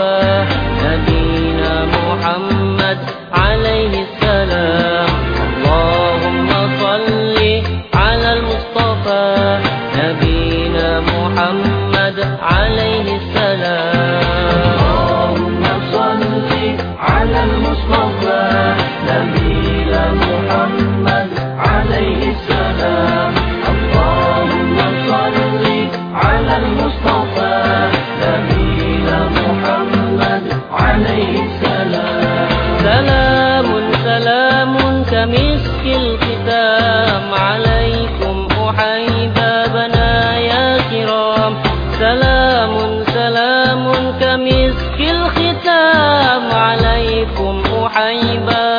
over. سلام كمسك الختام عليكم أحيبان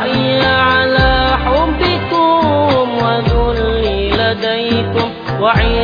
حي على حبكم وذلي لديكم وعيد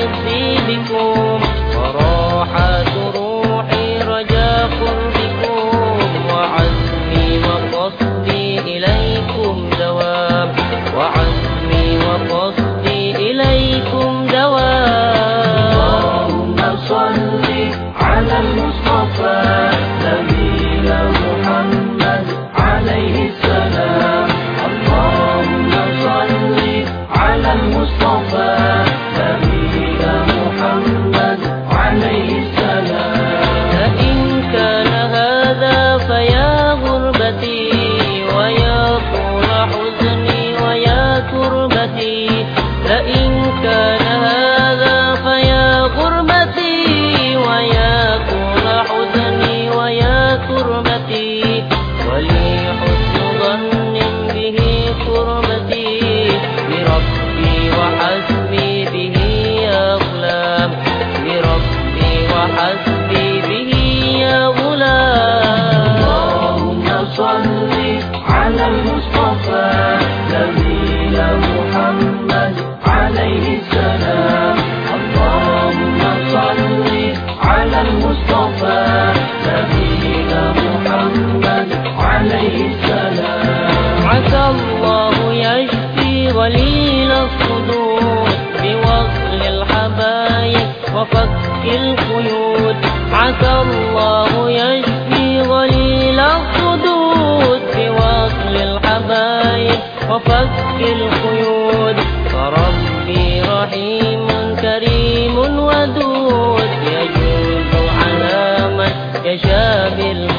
فالله يشفي غليل الصدود وأكل الحبايب وفك القيود. فربي رحيم كريم ودود يجوز على من يشاء بالخير.